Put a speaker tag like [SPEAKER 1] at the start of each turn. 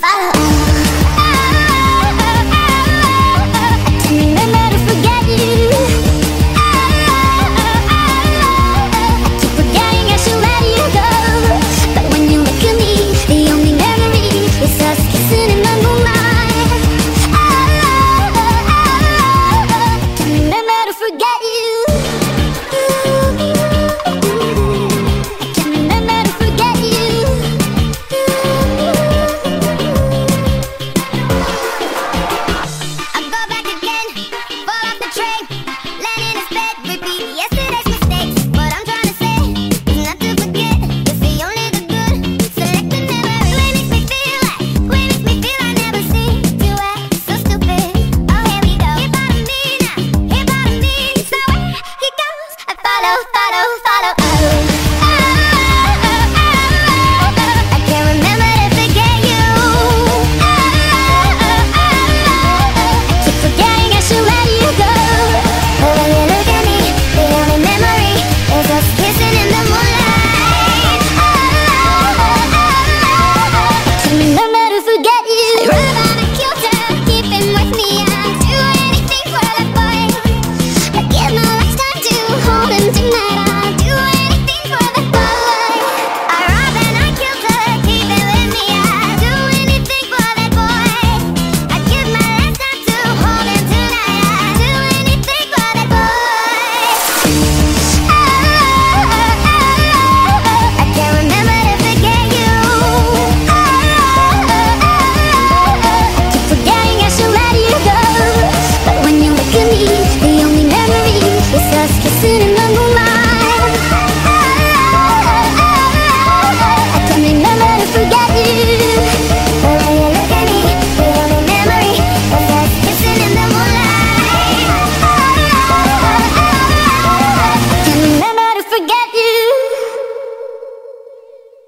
[SPEAKER 1] follow follow, follow, follow.